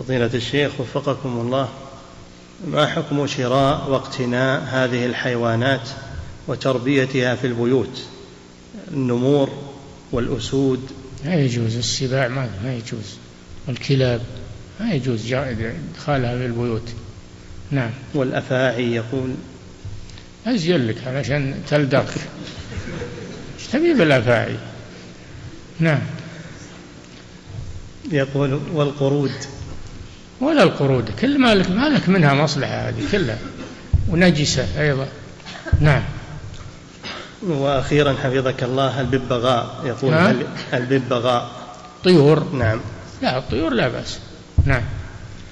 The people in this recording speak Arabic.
فضيلة الشيخ وفقكم الله ما حكم شراء واقتناء هذه الحيوانات وتربيتها في البيوت؟ النمور والأسود. لا يجوز. السباع ما, ما يجوز. والكلاب ما يجوز إدخالها في البيوت. نعم. والأفاعي يقول؟ أزين لك علشان تلدغ. إيش تبي بالأفاعي؟ نعم. يقول والقرود. ولا القرود كل ما لك ما لك منها مصلحة هذه كلها. ونجسة أيضا. نعم. وأخيرا حفظك الله الببغاء يقول هل الببغاء طيور؟ نعم. لا الطيور لا بأس. نعم.